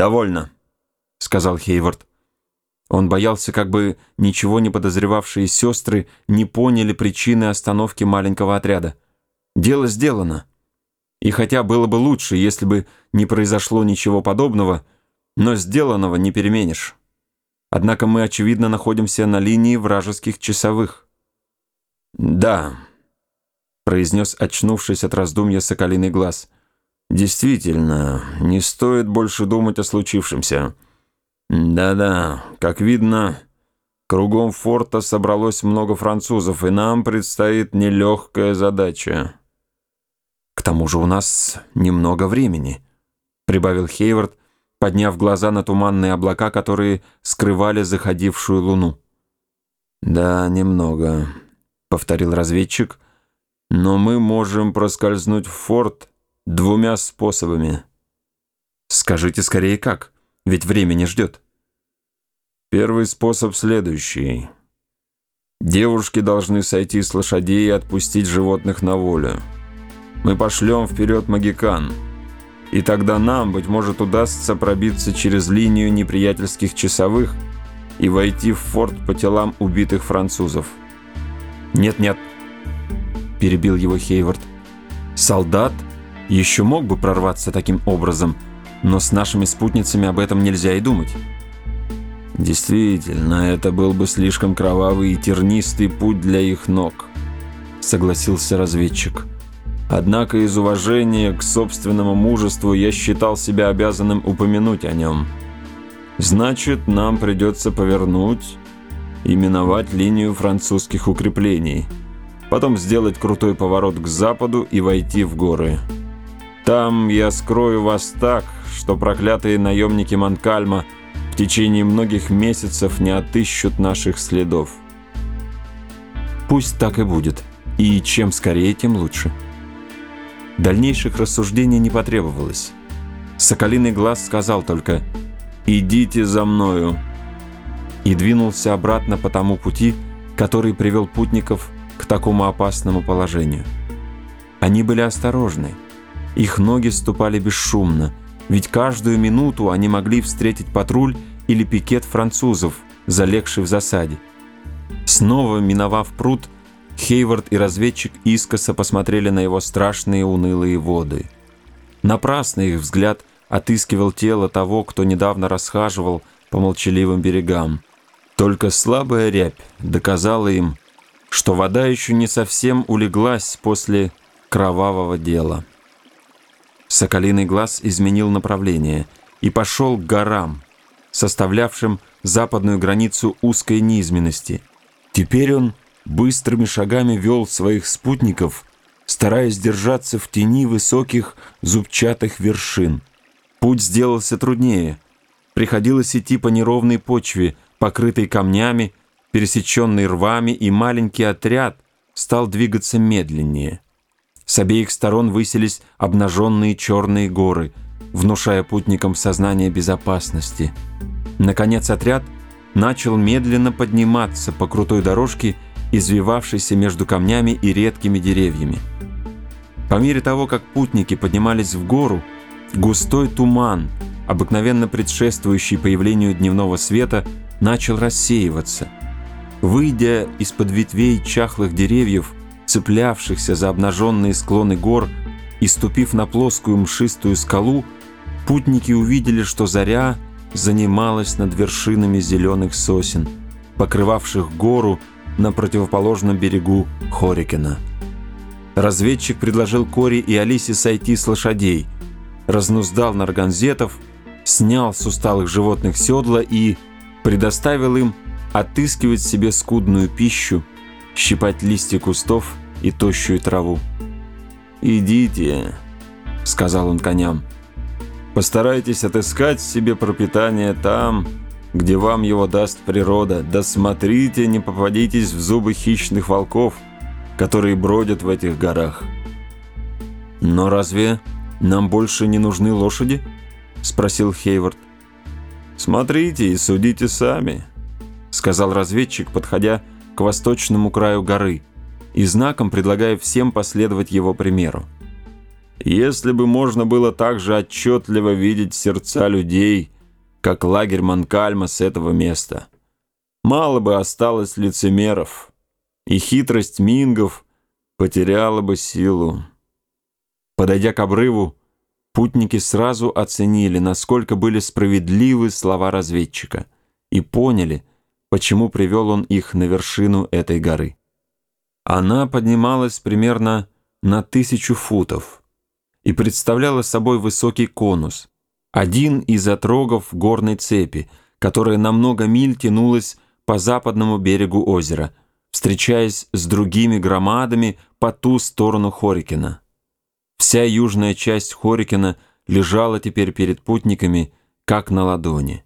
«Довольно», — сказал Хейвард. Он боялся, как бы ничего не подозревавшие сестры не поняли причины остановки маленького отряда. Дело сделано. И хотя было бы лучше, если бы не произошло ничего подобного, но сделанного не переменишь. Однако мы, очевидно, находимся на линии вражеских часовых. «Да», — произнес, очнувшись от раздумья соколиный глаз, — «действительно, не стоит больше думать о случившемся». Да-да, как видно, кругом форта собралось много французов, и нам предстоит нелегкая задача. К тому же у нас немного времени, прибавил Хейвард, подняв глаза на туманные облака, которые скрывали заходившую луну. «Да, немного», — повторил разведчик, — «но мы можем проскользнуть в форт двумя способами». «Скажите скорее как?» ведь время не ждет. Первый способ следующий. Девушки должны сойти с лошадей и отпустить животных на волю. Мы пошлем вперед магикан, и тогда нам, быть может, удастся пробиться через линию неприятельских часовых и войти в форт по телам убитых французов. «Нет-нет», — перебил его Хейвард, — «солдат еще мог бы прорваться таким образом, — но с нашими спутницами об этом нельзя и думать. Действительно, это был бы слишком кровавый и тернистый путь для их ног, согласился разведчик. Однако из уважения к собственному мужеству я считал себя обязанным упомянуть о нем. Значит, нам придется повернуть и миновать линию французских укреплений, потом сделать крутой поворот к западу и войти в горы. Там я скрою вас так, что проклятые наемники Манкальма в течение многих месяцев не отыщут наших следов. Пусть так и будет, и чем скорее, тем лучше. Дальнейших рассуждений не потребовалось. Соколиный глаз сказал только «Идите за мною» и двинулся обратно по тому пути, который привел путников к такому опасному положению. Они были осторожны, их ноги ступали бесшумно, ведь каждую минуту они могли встретить патруль или пикет французов, залегший в засаде. Снова миновав пруд, Хейвард и разведчик искоса посмотрели на его страшные унылые воды. Напрасно их взгляд отыскивал тело того, кто недавно расхаживал по молчаливым берегам. Только слабая рябь доказала им, что вода еще не совсем улеглась после кровавого дела. Соколиный глаз изменил направление и пошел к горам, составлявшим западную границу узкой низменности. Теперь он быстрыми шагами вел своих спутников, стараясь держаться в тени высоких зубчатых вершин. Путь сделался труднее. Приходилось идти по неровной почве, покрытой камнями, пересеченной рвами, и маленький отряд стал двигаться медленнее. С обеих сторон высились обнаженные черные горы, внушая путникам сознание безопасности. Наконец отряд начал медленно подниматься по крутой дорожке, извивавшейся между камнями и редкими деревьями. По мере того, как путники поднимались в гору, густой туман, обыкновенно предшествующий появлению дневного света, начал рассеиваться. Выйдя из-под ветвей чахлых деревьев, цеплявшихся за обнаженные склоны гор, и ступив на плоскую мшистую скалу, путники увидели, что заря занималась над вершинами зеленых сосен, покрывавших гору на противоположном берегу Хорикена. Разведчик предложил Кори и Алисе сойти с лошадей, разнуздал нарганзетов, снял с усталых животных седла и предоставил им отыскивать себе скудную пищу, щипать листья кустов и тощую траву. «Идите», — сказал он коням, — «постарайтесь отыскать себе пропитание там, где вам его даст природа, да смотрите, не попадитесь в зубы хищных волков, которые бродят в этих горах». «Но разве нам больше не нужны лошади?» — спросил Хейвард. «Смотрите и судите сами», — сказал разведчик, подходя к восточному краю горы — и знаком предлагая всем последовать его примеру. Если бы можно было так же отчетливо видеть сердца людей, как лагерь Манкальма с этого места, мало бы осталось лицемеров, и хитрость мингов потеряла бы силу. Подойдя к обрыву, путники сразу оценили, насколько были справедливы слова разведчика, и поняли, почему привел он их на вершину этой горы. Она поднималась примерно на тысячу футов и представляла собой высокий конус, один из отрогов горной цепи, которая на много миль тянулась по западному берегу озера, встречаясь с другими громадами по ту сторону Хорикина. Вся южная часть Хорикина лежала теперь перед путниками, как на ладони.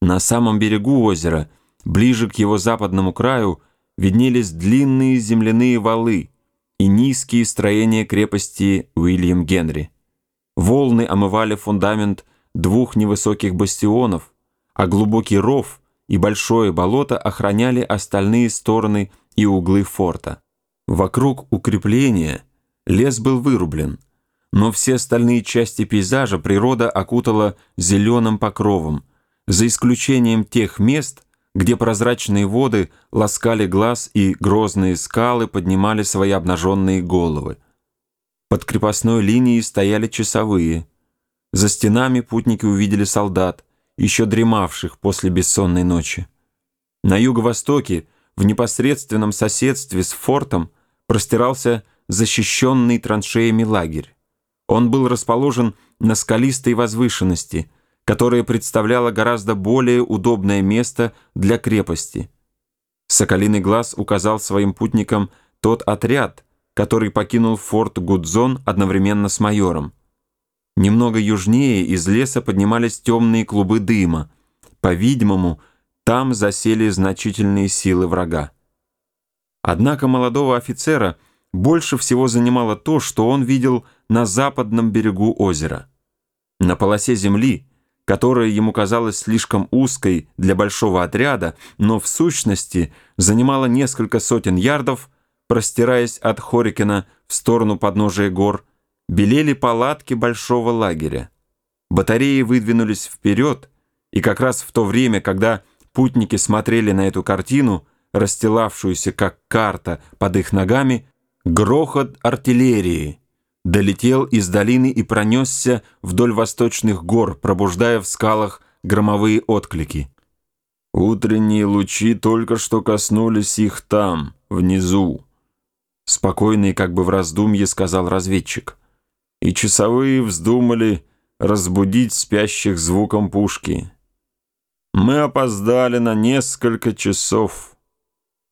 На самом берегу озера, ближе к его западному краю, виднелись длинные земляные валы и низкие строения крепости Уильям Генри. Волны омывали фундамент двух невысоких бастионов, а глубокий ров и большое болото охраняли остальные стороны и углы форта. Вокруг укрепления лес был вырублен, но все остальные части пейзажа природа окутала зеленым покровом, за исключением тех мест, где прозрачные воды ласкали глаз и грозные скалы поднимали свои обнаженные головы. Под крепостной линией стояли часовые. За стенами путники увидели солдат, еще дремавших после бессонной ночи. На юго-востоке, в непосредственном соседстве с фортом, простирался защищенный траншеями лагерь. Он был расположен на скалистой возвышенности – которое представляло гораздо более удобное место для крепости. Соколиный глаз указал своим путникам тот отряд, который покинул форт Гудзон одновременно с майором. Немного южнее из леса поднимались темные клубы дыма. По-видимому, там засели значительные силы врага. Однако молодого офицера больше всего занимало то, что он видел на западном берегу озера. На полосе земли, которая ему казалась слишком узкой для большого отряда, но в сущности занимала несколько сотен ярдов, простираясь от Хорикена в сторону подножия гор, белели палатки большого лагеря. Батареи выдвинулись вперед, и как раз в то время, когда путники смотрели на эту картину, расстилавшуюся как карта под их ногами, грохот артиллерии — долетел из долины и пронесся вдоль восточных гор, пробуждая в скалах громовые отклики. Утренние лучи только что коснулись их там, внизу. Спокойный, как бы в раздумье, сказал разведчик. И часовые вздумали разбудить спящих звуком пушки. Мы опоздали на несколько часов.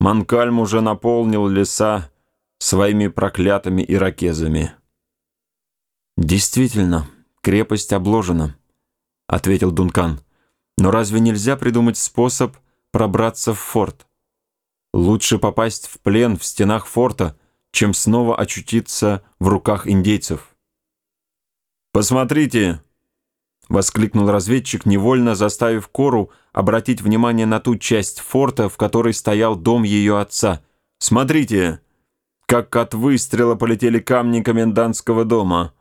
Манкальм уже наполнил леса своими проклятыми иракезами. «Действительно, крепость обложена», — ответил Дункан. «Но разве нельзя придумать способ пробраться в форт? Лучше попасть в плен в стенах форта, чем снова очутиться в руках индейцев». «Посмотрите!» — воскликнул разведчик, невольно заставив Кору обратить внимание на ту часть форта, в которой стоял дом ее отца. «Смотрите, как от выстрела полетели камни комендантского дома!»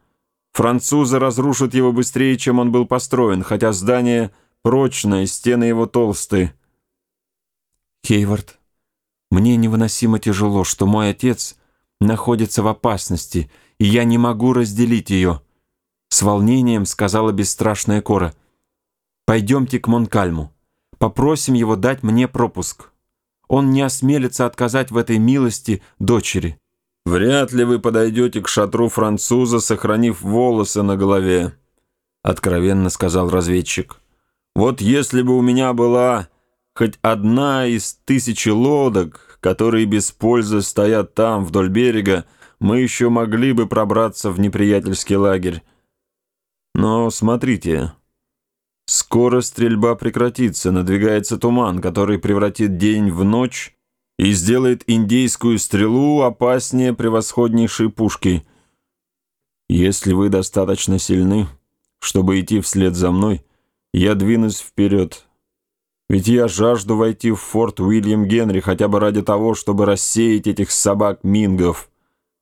Французы разрушат его быстрее, чем он был построен, хотя здание прочное, стены его толстые. Хейвард, мне невыносимо тяжело, что мой отец находится в опасности, и я не могу разделить ее. С волнением сказала бесстрашная Кора. Пойдемте к Монкальму. Попросим его дать мне пропуск. Он не осмелится отказать в этой милости дочери. «Вряд ли вы подойдете к шатру француза, сохранив волосы на голове», — откровенно сказал разведчик. «Вот если бы у меня была хоть одна из тысячи лодок, которые без пользы стоят там, вдоль берега, мы еще могли бы пробраться в неприятельский лагерь. Но смотрите, скоро стрельба прекратится, надвигается туман, который превратит день в ночь, и сделает индейскую стрелу опаснее превосходнейшей пушки. Если вы достаточно сильны, чтобы идти вслед за мной, я двинусь вперед. Ведь я жажду войти в форт Уильям Генри хотя бы ради того, чтобы рассеять этих собак-мингов,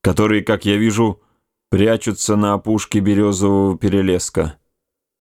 которые, как я вижу, прячутся на опушке березового перелеска.